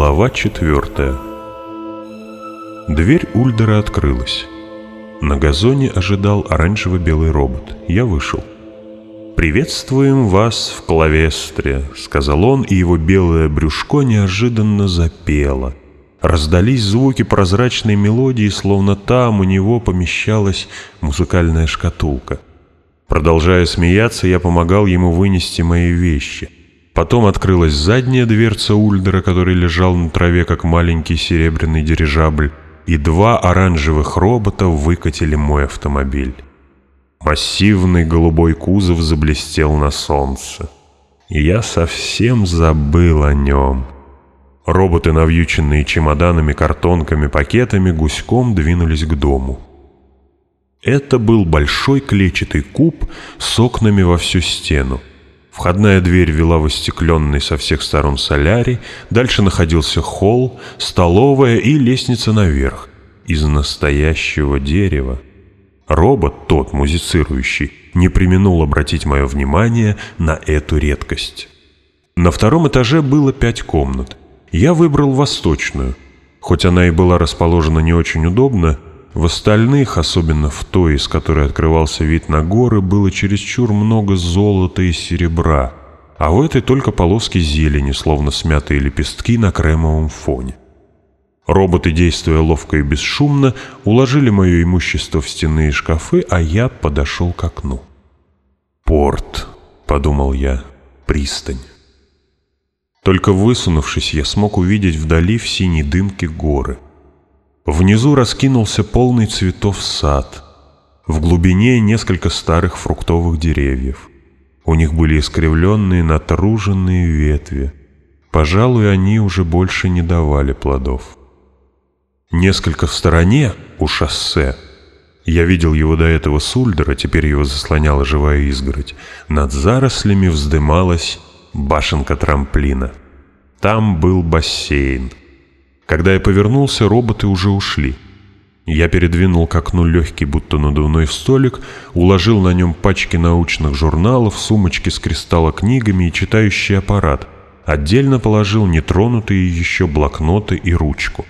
Глава четвертая Дверь Ульдера открылась. На газоне ожидал оранжево-белый робот. Я вышел. «Приветствуем вас в Клавестре», — сказал он, и его белое брюшко неожиданно запело. Раздались звуки прозрачной мелодии, словно там у него помещалась музыкальная шкатулка. Продолжая смеяться, я помогал ему вынести мои вещи — Потом открылась задняя дверца Ульдера, который лежал на траве, как маленький серебряный дирижабль, и два оранжевых робота выкатили мой автомобиль. Массивный голубой кузов заблестел на солнце. И я совсем забыл о нем. Роботы, навьюченные чемоданами, картонками, пакетами, гуськом двинулись к дому. Это был большой клетчатый куб с окнами во всю стену. Входная дверь вела в остекленный со всех сторон солярий, дальше находился холл, столовая и лестница наверх. Из настоящего дерева. Робот, тот музицирующий, не применул обратить мое внимание на эту редкость. На втором этаже было пять комнат. Я выбрал восточную. Хоть она и была расположена не очень удобно, в остальных, особенно в той, из которой открывался вид на горы, было чересчур много золота и серебра, а в этой только полоски зелени, словно смятые лепестки на кремовом фоне. Роботы, действуя ловко и бесшумно, уложили мое имущество в стены и шкафы, а я подошел к окну. «Порт», — подумал я, — «пристань». Только высунувшись, я смог увидеть вдали в синей дымке горы — Внизу раскинулся полный цветов сад. В глубине несколько старых фруктовых деревьев. У них были искривленные, натруженные ветви. Пожалуй, они уже больше не давали плодов. Несколько в стороне, у шоссе, я видел его до этого с Ульдера, теперь его заслоняла живая изгородь, над зарослями вздымалась башенка трамплина. Там был бассейн — когда я повернулся, роботы уже ушли. Я передвинул к окну легкий, будто надувной столик, уложил на нем пачки научных журналов, сумочки с кристаллокнигами и читающий аппарат. Отдельно положил нетронутые еще блокноты и ручку.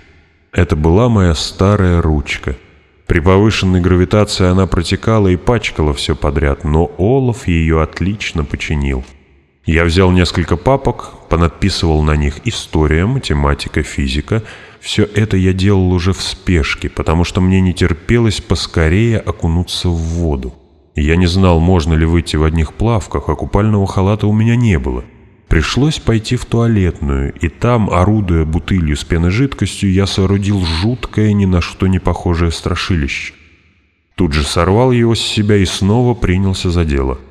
Это была моя старая ручка. При повышенной гравитации она протекала и пачкала все подряд, но Олаф ее отлично починил. Я взял несколько папок, понадписывал на них история, математика, физика. Все это я делал уже в спешке, потому что мне не терпелось поскорее окунуться в воду. Я не знал, можно ли выйти в одних плавках, а купального халата у меня не было. Пришлось пойти в туалетную, и там, орудуя бутылью с пеной жидкостью, я соорудил жуткое, ни на что не похожее страшилище. Тут же сорвал его с себя и снова принялся за дело —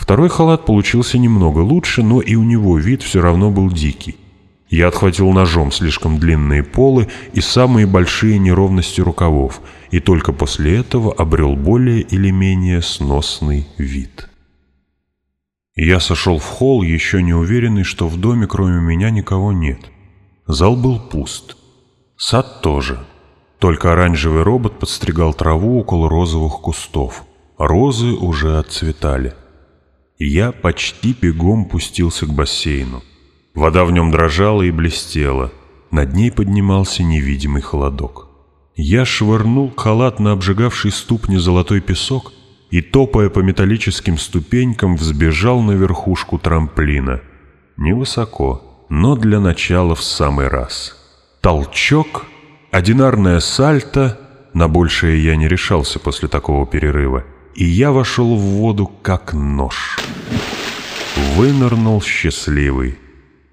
Второй халат получился немного лучше, но и у него вид все равно был дикий. Я отхватил ножом слишком длинные полы и самые большие неровности рукавов, и только после этого обрел более или менее сносный вид. Я сошел в холл, еще не уверенный, что в доме кроме меня никого нет. Зал был пуст. Сад тоже. Только оранжевый робот подстригал траву около розовых кустов. Розы уже отцветали и я почти бегом пустился к бассейну. Вода в нем дрожала и блестела, над ней поднимался невидимый холодок. Я швырнул халат на обжигавший ступни золотой песок и, топая по металлическим ступенькам, взбежал на верхушку трамплина. Невысоко, но для начала в самый раз. Толчок, одинарное сальто, на большее я не решался после такого перерыва — и я вошел в воду, как нож. Вынырнул счастливый.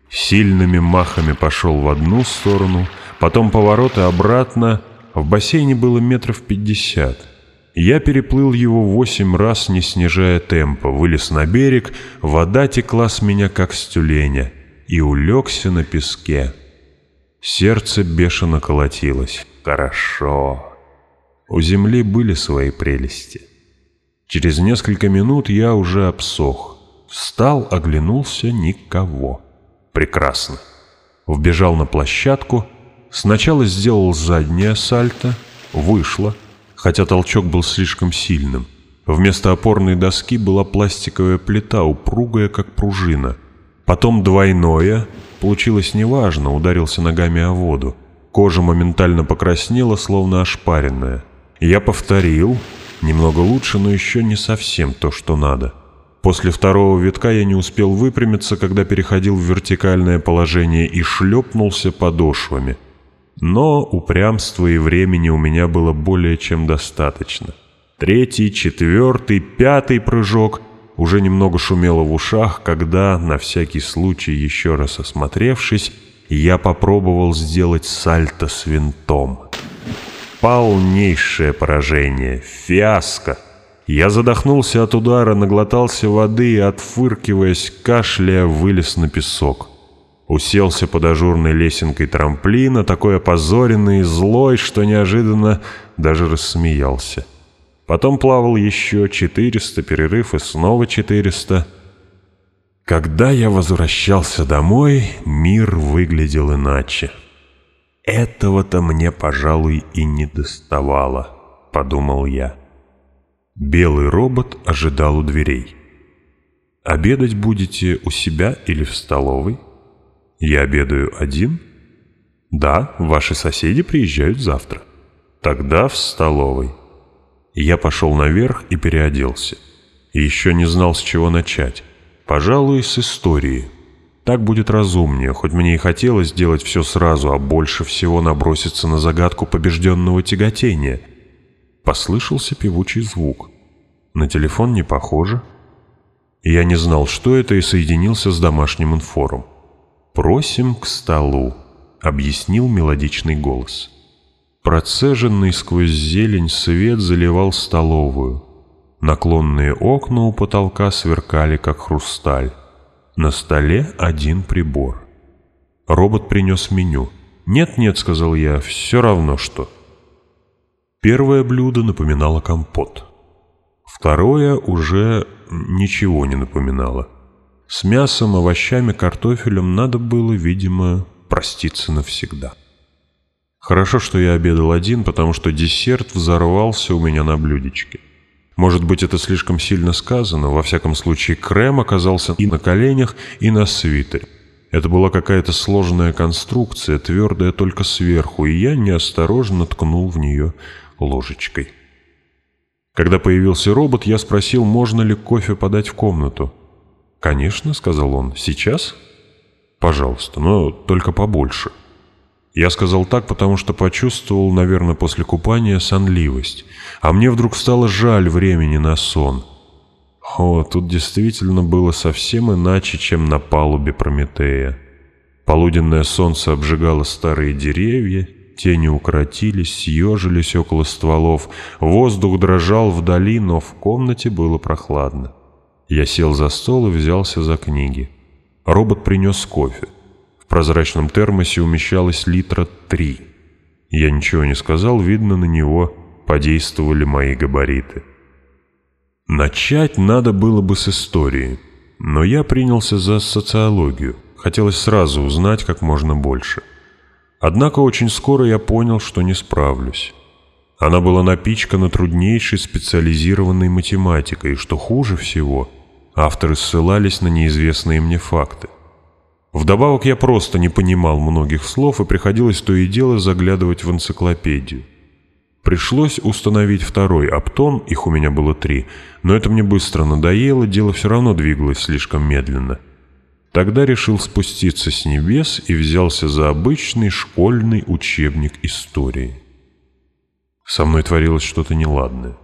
Сильными махами пошел в одну сторону, потом поворот и обратно. В бассейне было метров пятьдесят. Я переплыл его восемь раз, не снижая темпа, вылез на берег, вода текла с меня, как с тюленя, и улегся на песке. Сердце бешено колотилось. Хорошо. У земли были свои прелести. Через несколько минут я уже обсох. Встал, оглянулся — никого. Прекрасно. Вбежал на площадку. Сначала сделал заднее сальто. Вышло. Хотя толчок был слишком сильным. Вместо опорной доски была пластиковая плита, упругая, как пружина. Потом двойное. Получилось неважно, ударился ногами о воду. Кожа моментально покраснела, словно ошпаренная. Я повторил, Немного лучше, но еще не совсем то, что надо. После второго витка я не успел выпрямиться, когда переходил в вертикальное положение и шлепнулся подошвами. Но упрямства и времени у меня было более чем достаточно. Третий, четвертый, пятый прыжок уже немного шумело в ушах, когда, на всякий случай еще раз осмотревшись, я попробовал сделать сальто с винтом. Полнейшее поражение, фиаско. Я задохнулся от удара, наглотался воды и, отфыркиваясь, кашляя, вылез на песок. Уселся под ажурной лесенкой трамплина, такой опозоренный и злой, что неожиданно даже рассмеялся. Потом плавал еще 400, перерыв и снова 400. Когда я возвращался домой, мир выглядел иначе. Этого-то мне, пожалуй, и не доставало, подумал я. Белый робот ожидал у дверей. «Обедать будете у себя или в столовой?» «Я обедаю один?» «Да, ваши соседи приезжают завтра». «Тогда в столовой». Я пошел наверх и переоделся. Еще не знал, с чего начать. Пожалуй, с истории, так будет разумнее, хоть мне и хотелось сделать все сразу, а больше всего наброситься на загадку побежденного тяготения. Послышался певучий звук. На телефон не похоже. Я не знал, что это, и соединился с домашним инфором. «Просим к столу», — объяснил мелодичный голос. Процеженный сквозь зелень свет заливал столовую. Наклонные окна у потолка сверкали, как хрусталь. На столе один прибор. Робот принес меню. «Нет-нет», — сказал я, — «все равно что». Первое блюдо напоминало компот. Второе уже ничего не напоминало. С мясом, овощами, картофелем надо было, видимо, проститься навсегда. Хорошо, что я обедал один, потому что десерт взорвался у меня на блюдечке. Может быть, это слишком сильно сказано, во всяком случае, Крем оказался и на коленях, и на свитере. Это была какая-то сложная конструкция, твердая только сверху, и я неосторожно ткнул в нее ложечкой. Когда появился робот, я спросил, можно ли кофе подать в комнату. «Конечно», — сказал он, — «сейчас?» «Пожалуйста, но только побольше». Я сказал так, потому что почувствовал, наверное, после купания сонливость. А мне вдруг стало жаль времени на сон. О, тут действительно было совсем иначе, чем на палубе Прометея. Полуденное солнце обжигало старые деревья, тени укоротились, съежились около стволов, воздух дрожал вдали, но в комнате было прохладно. Я сел за стол и взялся за книги. Робот принес кофе. В прозрачном термосе умещалось литра три. Я ничего не сказал, видно, на него подействовали мои габариты. Начать надо было бы с истории, но я принялся за социологию. Хотелось сразу узнать как можно больше. Однако очень скоро я понял, что не справлюсь. Она была напичкана труднейшей специализированной математикой, и, что хуже всего, авторы ссылались на неизвестные мне факты. Вдобавок я просто не понимал многих слов и приходилось то и дело заглядывать в энциклопедию. Пришлось установить второй оптом, их у меня было три, но это мне быстро надоело, дело все равно двигалось слишком медленно. Тогда решил спуститься с небес и взялся за обычный школьный учебник истории. Со мной творилось что-то неладное.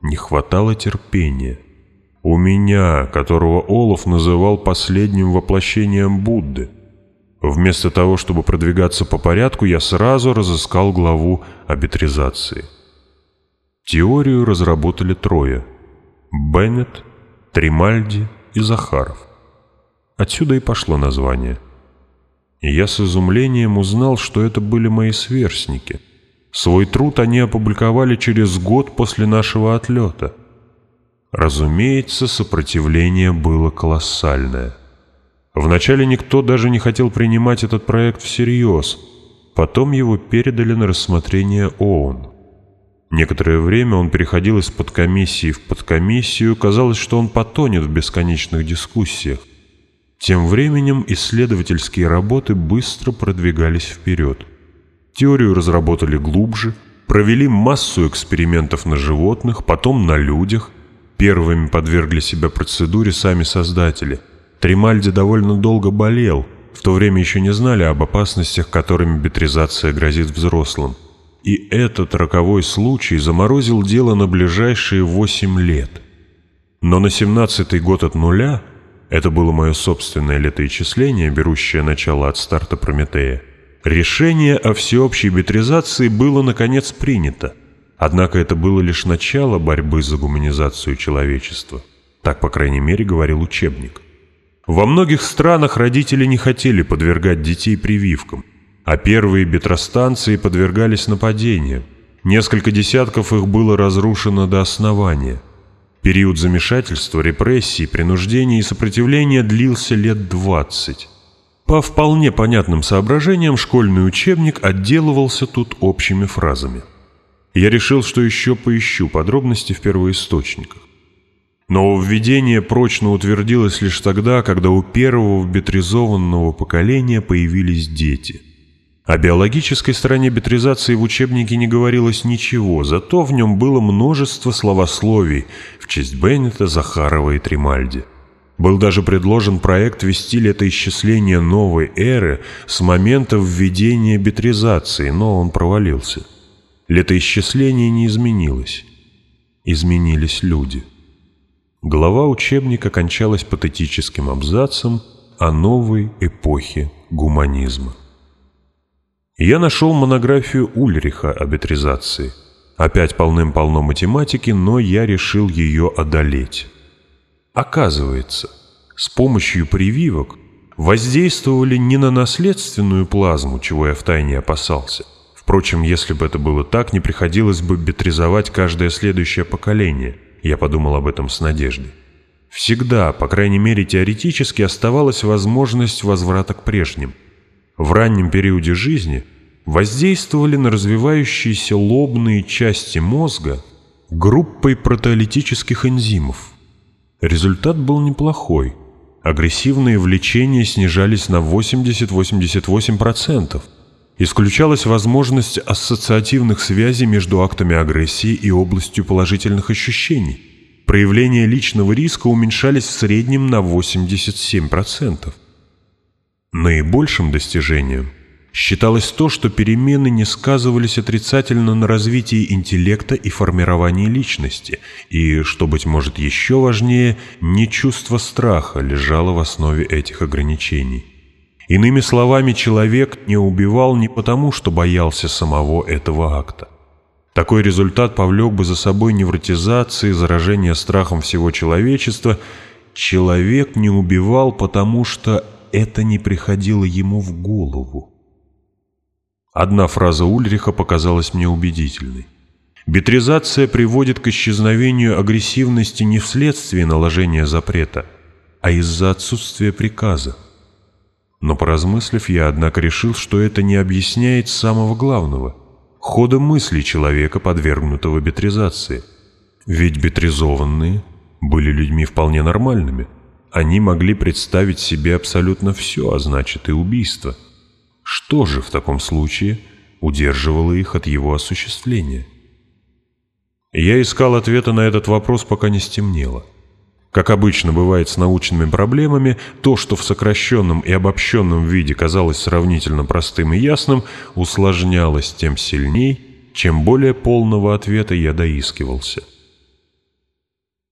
Не хватало терпения. У меня, которого Олов называл последним воплощением Будды. Вместо того, чтобы продвигаться по порядку, я сразу разыскал главу о. Теорию разработали трое – Беннет, Тримальди и Захаров. Отсюда и пошло название. И я с изумлением узнал, что это были мои сверстники. Свой труд они опубликовали через год после нашего отлета – Разумеется, сопротивление было колоссальное. Вначале никто даже не хотел принимать этот проект всерьез, потом его передали на рассмотрение ООН. Некоторое время он переходил из подкомиссии в подкомиссию, казалось, что он потонет в бесконечных дискуссиях. Тем временем исследовательские работы быстро продвигались вперед. Теорию разработали глубже, провели массу экспериментов на животных, потом на людях – Первыми подвергли себя процедуре сами создатели. Тримальди довольно долго болел, в то время еще не знали об опасностях, которыми битризация грозит взрослым. И этот роковой случай заморозил дело на ближайшие восемь лет. Но на семнадцатый год от нуля, это было мое собственное летоисчисление, берущее начало от старта Прометея, решение о всеобщей битризации было наконец принято – Однако это было лишь начало борьбы за гуманизацию человечества. Так, по крайней мере, говорил учебник. Во многих странах родители не хотели подвергать детей прививкам, а первые бетростанции подвергались нападениям. Несколько десятков их было разрушено до основания. Период замешательства, репрессий, принуждений и сопротивления длился лет 20. По вполне понятным соображениям школьный учебник отделывался тут общими фразами – я решил, что еще поищу подробности в первоисточниках. Но введение прочно утвердилось лишь тогда, когда у первого бетризованного поколения появились дети. О биологической стороне бетризации в учебнике не говорилось ничего, зато в нем было множество словословий в честь Беннета, Захарова и Тримальди. Был даже предложен проект вести летоисчисление новой эры с момента введения бетризации, но он провалился летоисчисление не изменилось. Изменились люди. Глава учебника кончалась патетическим абзацем о новой эпохе гуманизма. Я нашел монографию Ульриха о бетризации. Опять полным-полно математики, но я решил ее одолеть. Оказывается, с помощью прививок воздействовали не на наследственную плазму, чего я втайне опасался – Впрочем, если бы это было так, не приходилось бы бетризовать каждое следующее поколение. Я подумал об этом с надеждой. Всегда, по крайней мере теоретически, оставалась возможность возврата к прежним. В раннем периоде жизни воздействовали на развивающиеся лобные части мозга группой протеолитических энзимов. Результат был неплохой. Агрессивные влечения снижались на 80-88%, исключалась возможность ассоциативных связей между актами агрессии и областью положительных ощущений. Проявления личного риска уменьшались в среднем на 87%. Наибольшим достижением считалось то, что перемены не сказывались отрицательно на развитии интеллекта и формировании личности, и, что, быть может, еще важнее, не чувство страха лежало в основе этих ограничений. Иными словами, человек не убивал не потому, что боялся самого этого акта. Такой результат повлек бы за собой невротизации, заражение страхом всего человечества. Человек не убивал, потому что это не приходило ему в голову. Одна фраза Ульриха показалась мне убедительной. Битризация приводит к исчезновению агрессивности не вследствие наложения запрета, а из-за отсутствия приказа. Но поразмыслив, я, однако, решил, что это не объясняет самого главного – хода мысли человека, подвергнутого бетризации. Ведь бетризованные были людьми вполне нормальными. Они могли представить себе абсолютно все, а значит и убийство. Что же в таком случае удерживало их от его осуществления? Я искал ответа на этот вопрос, пока не стемнело. Как обычно бывает с научными проблемами, то, что в сокращенном и обобщенном виде казалось сравнительно простым и ясным, усложнялось тем сильней, чем более полного ответа я доискивался.